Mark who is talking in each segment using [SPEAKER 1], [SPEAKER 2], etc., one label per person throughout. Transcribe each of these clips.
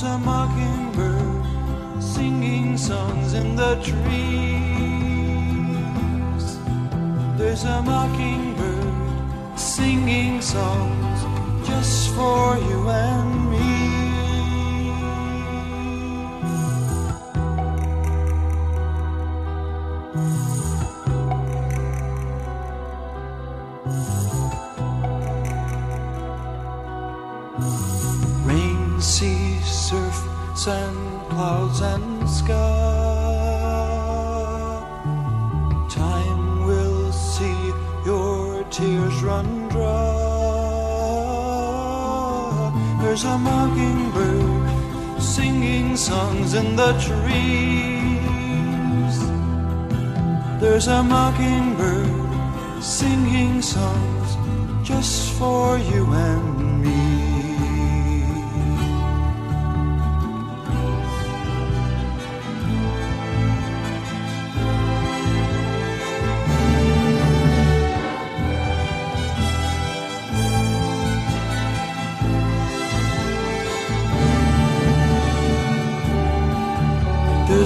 [SPEAKER 1] was a mockingbird singing songs in the trees. There's a mockingbird singing songs just for you and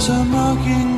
[SPEAKER 1] is a mocking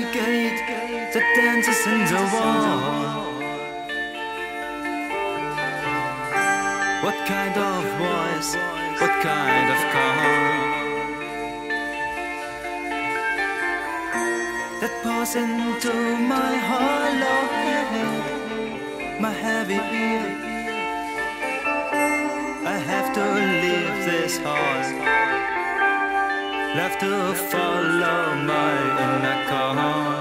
[SPEAKER 1] gate that dances in the wall. What kind of voice, what kind of car? That pours into my hollow head, my heavy ear. I have to leave this house left to follow my inner calm.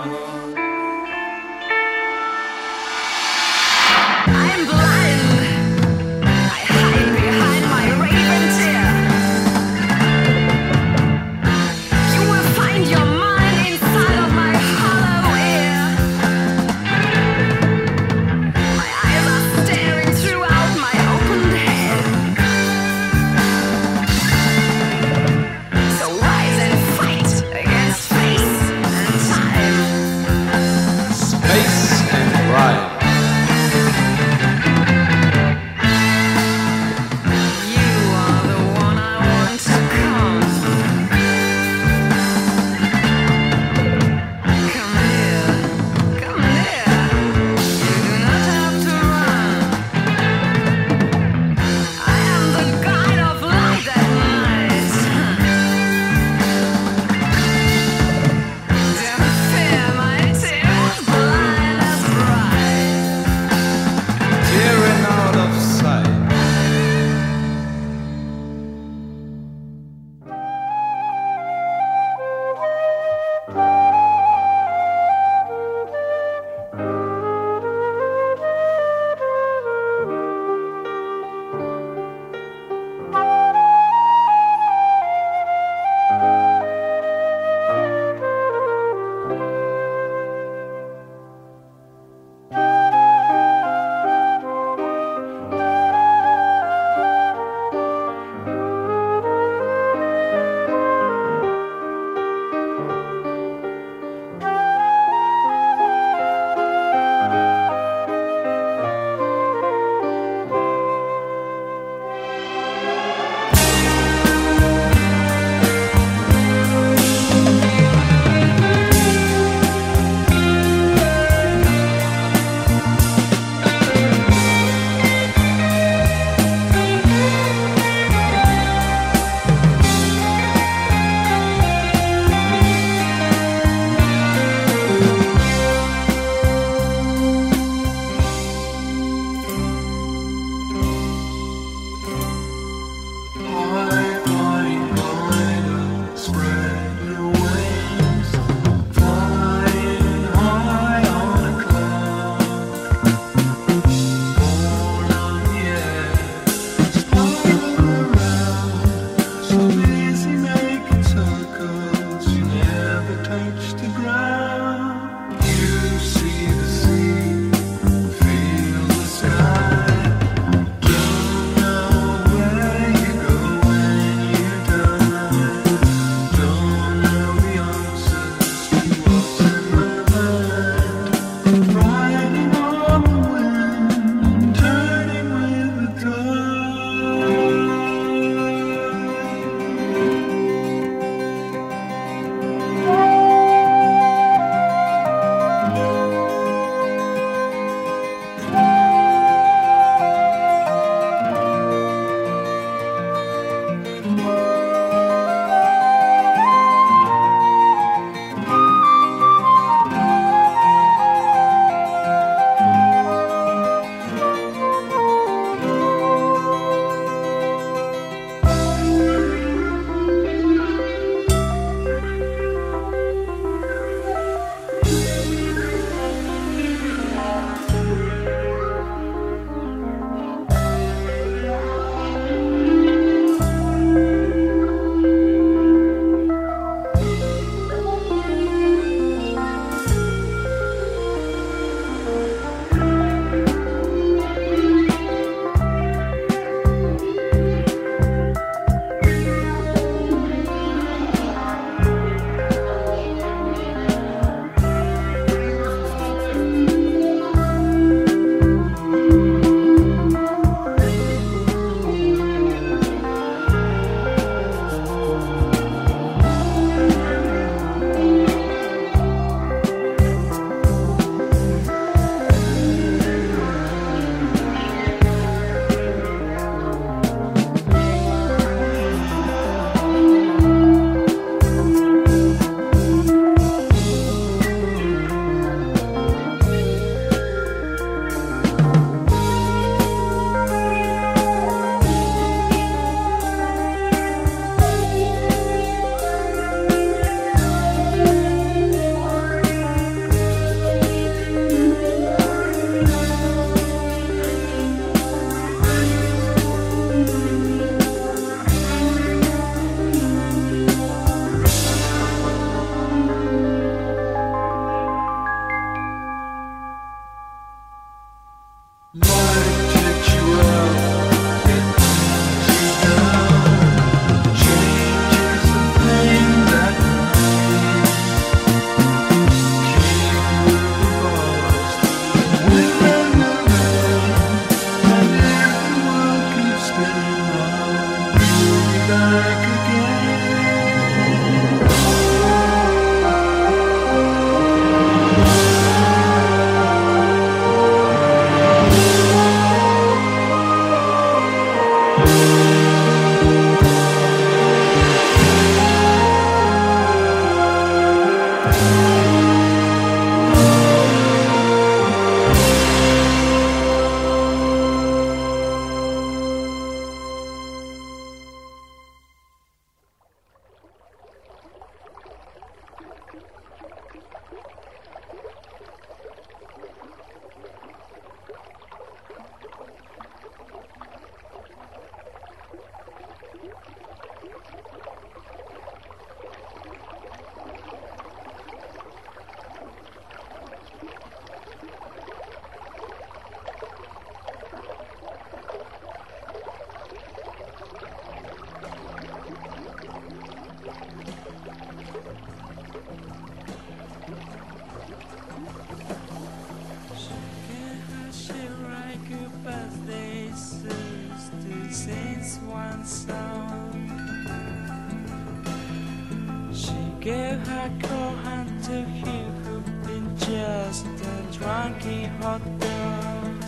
[SPEAKER 1] gave her cold hand
[SPEAKER 2] to him who'd been just a drunken hot dog.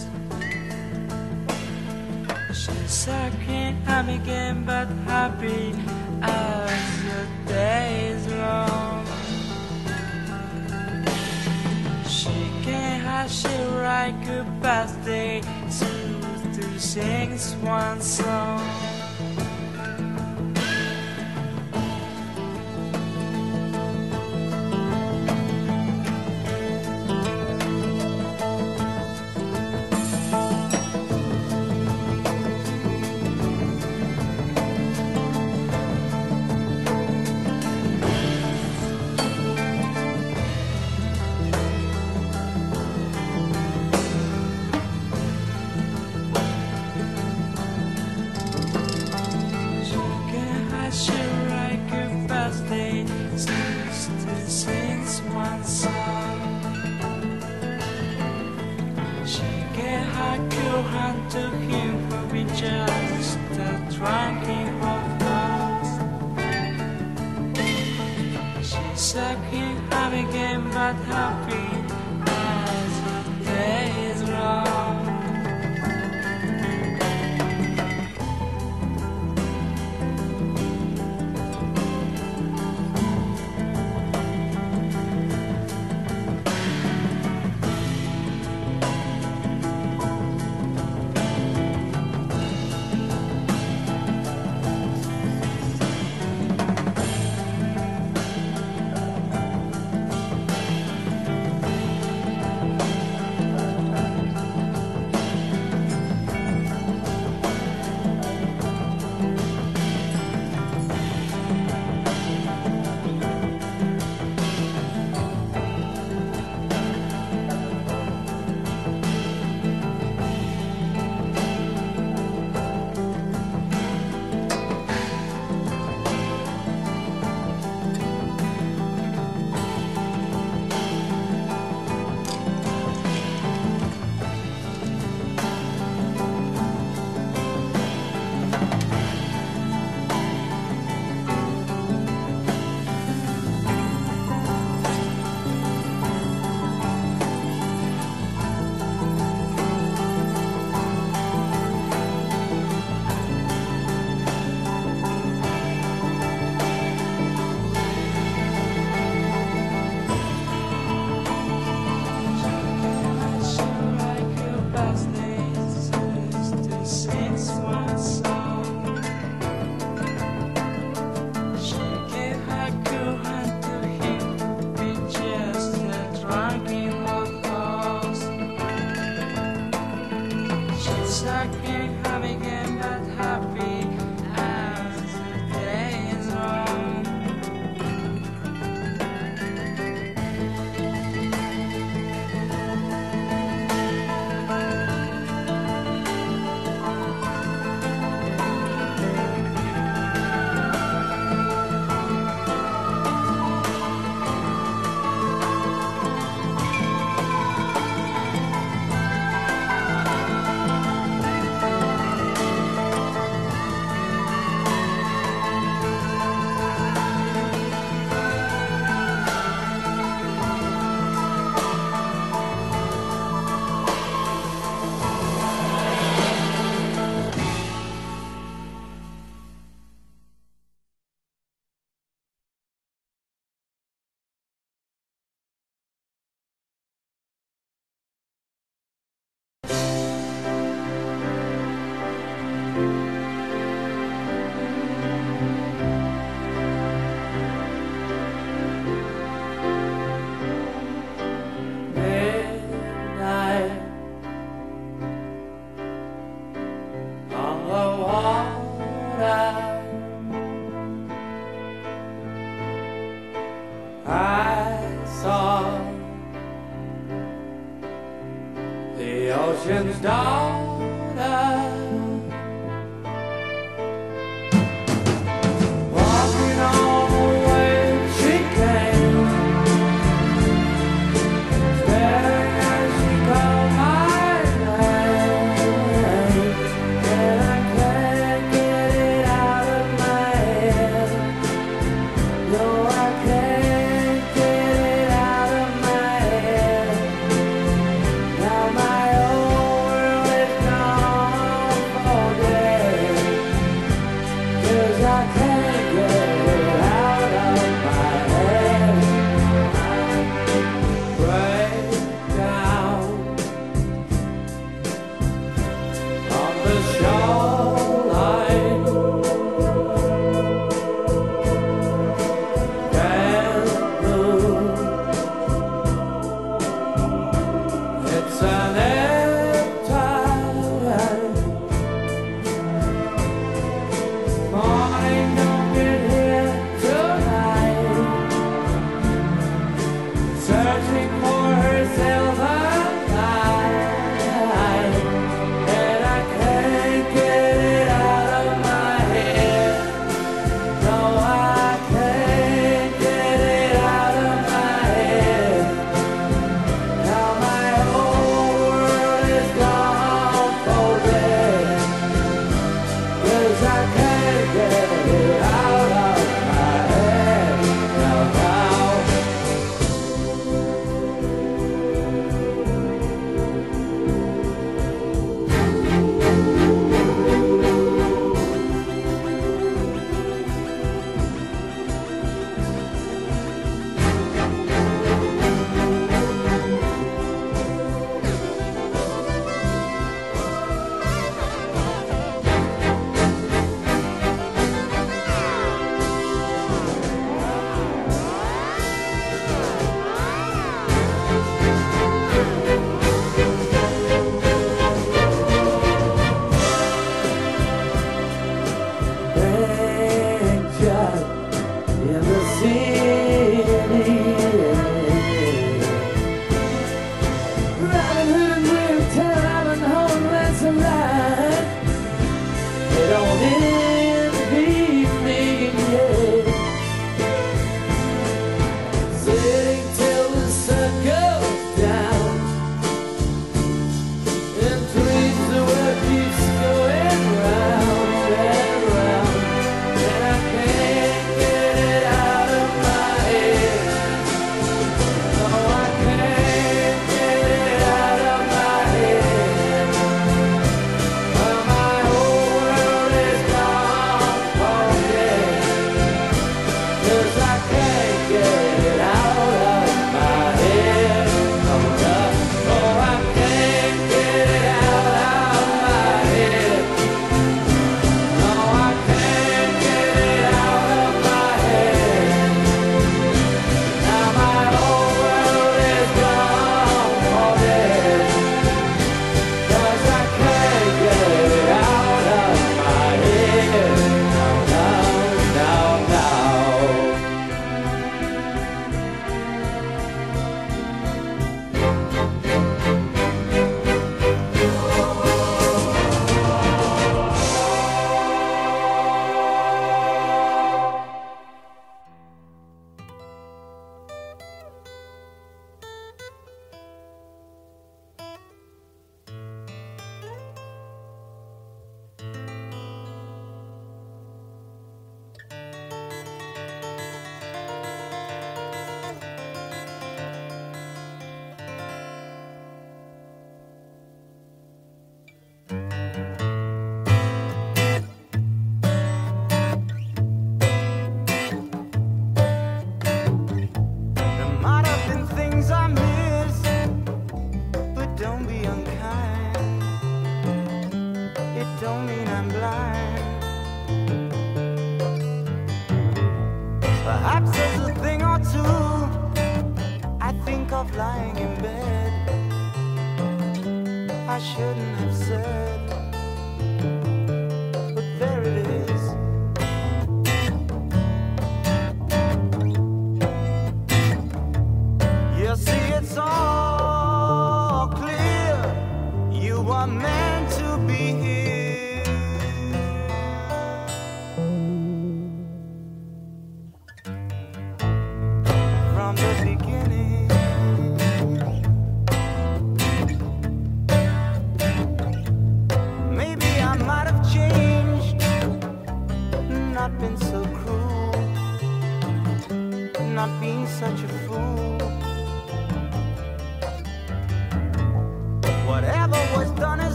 [SPEAKER 2] She's sucking, him again but
[SPEAKER 3] happy as the day is long. She can't she it right, good birthday to,
[SPEAKER 2] to
[SPEAKER 1] sing one song.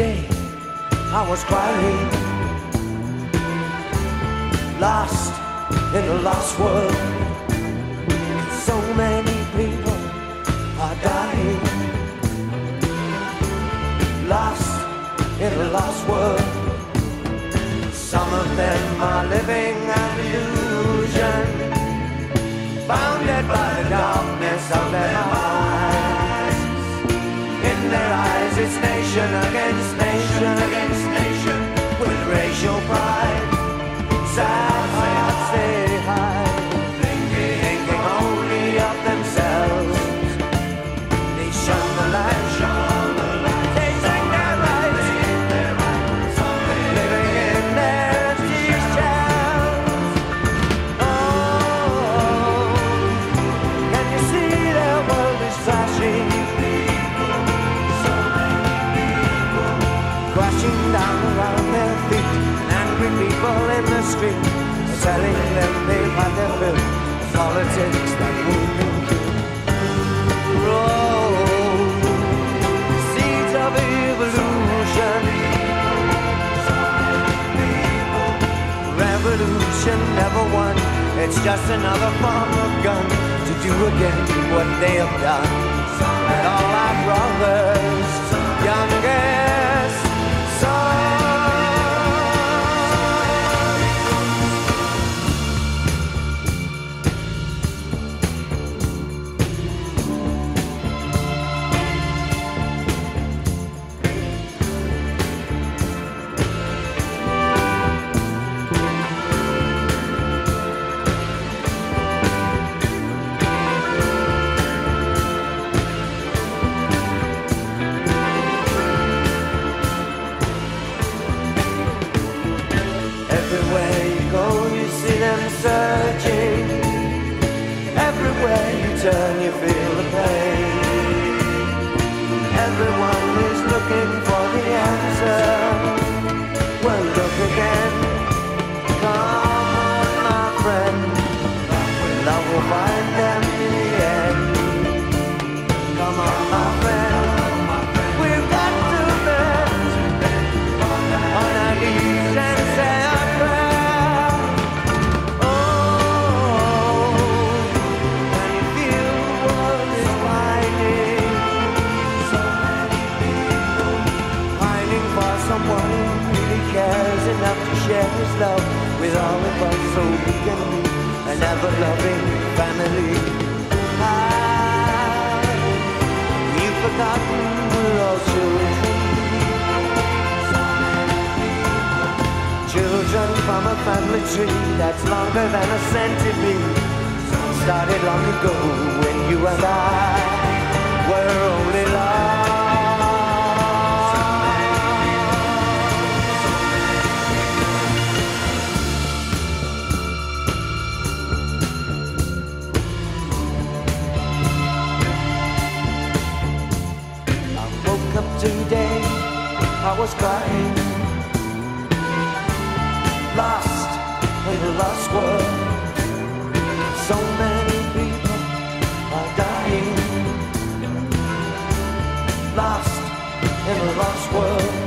[SPEAKER 1] Today, I was crying, lost in a lost world. So many people are dying, lost in a lost world. Some of them are living an illusion, bounded by the darkness of their eyes. It's nation against Never won. It's just another form of gun to do again what they have done. And all our brothers, enough to share his love with all of us so we can be an ever-loving family. Have you forgotten we're all children. Children from a
[SPEAKER 4] family tree that's longer than a centipede. Started long ago when you and I were was crying. Lost in a lost world. So many people are dying. Lost in a lost world.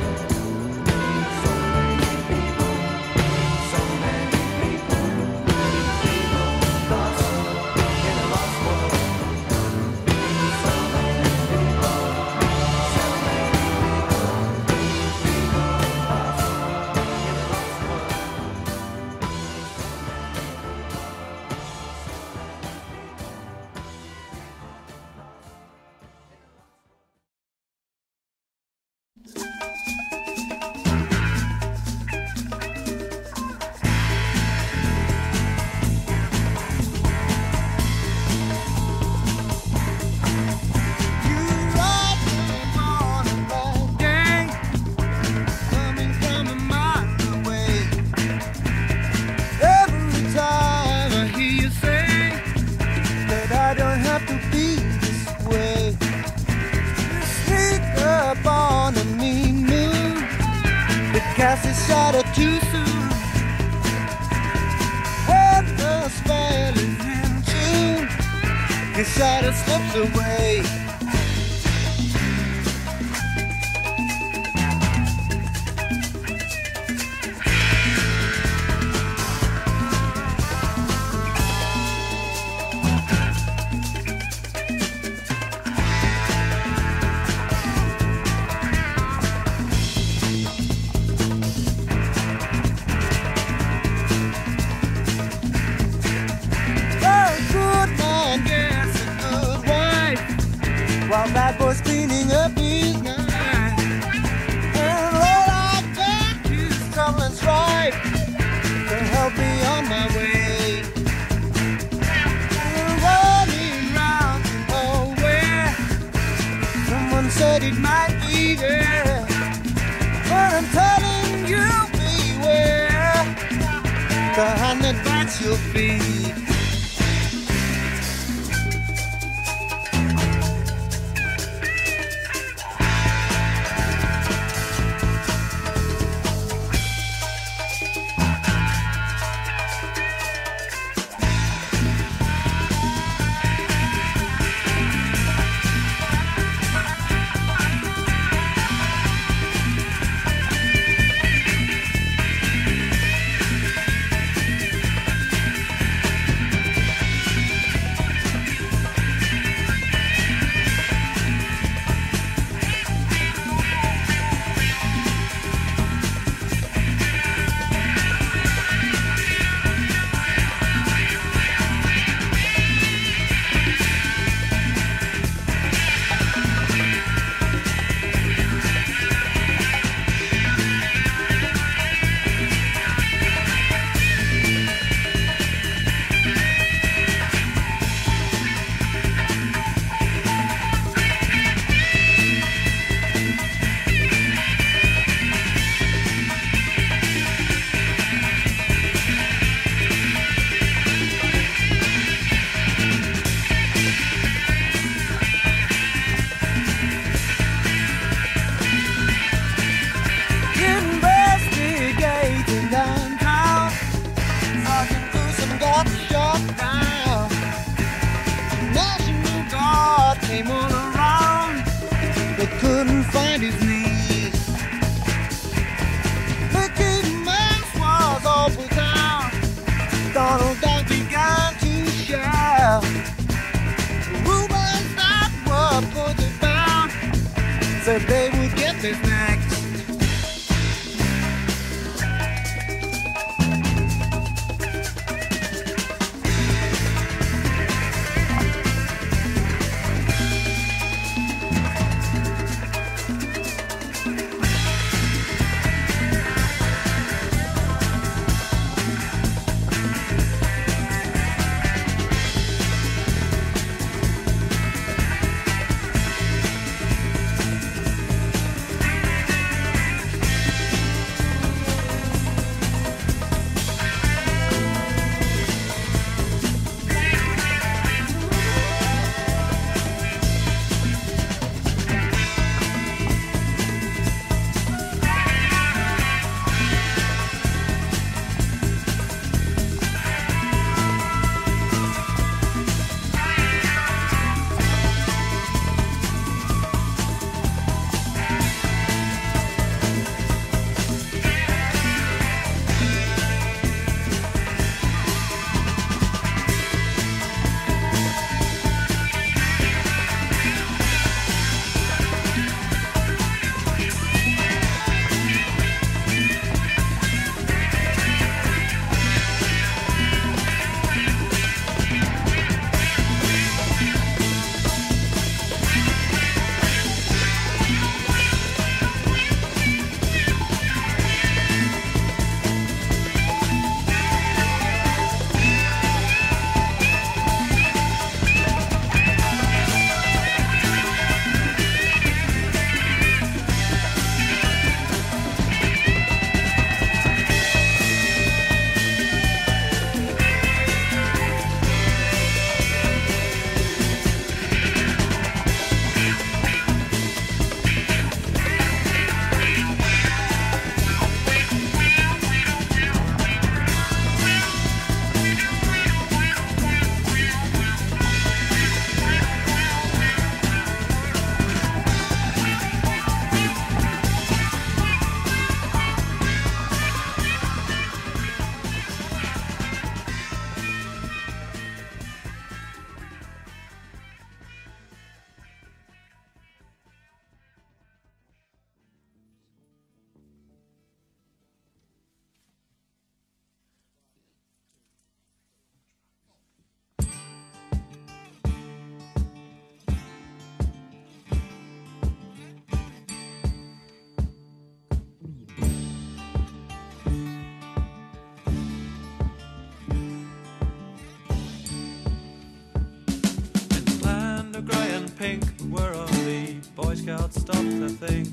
[SPEAKER 5] pink were only the Boy Scouts stopped to think.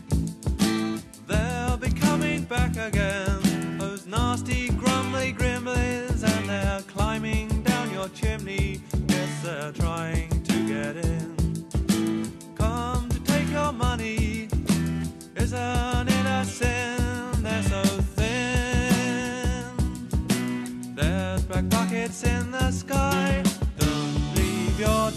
[SPEAKER 5] They'll be coming back again, those nasty grumbly gremlins, and they're climbing down your chimney. Yes, they're trying to get in. Come to take your money, isn't it a sin? They're so thin. There's black pockets in the sky. Don't leave your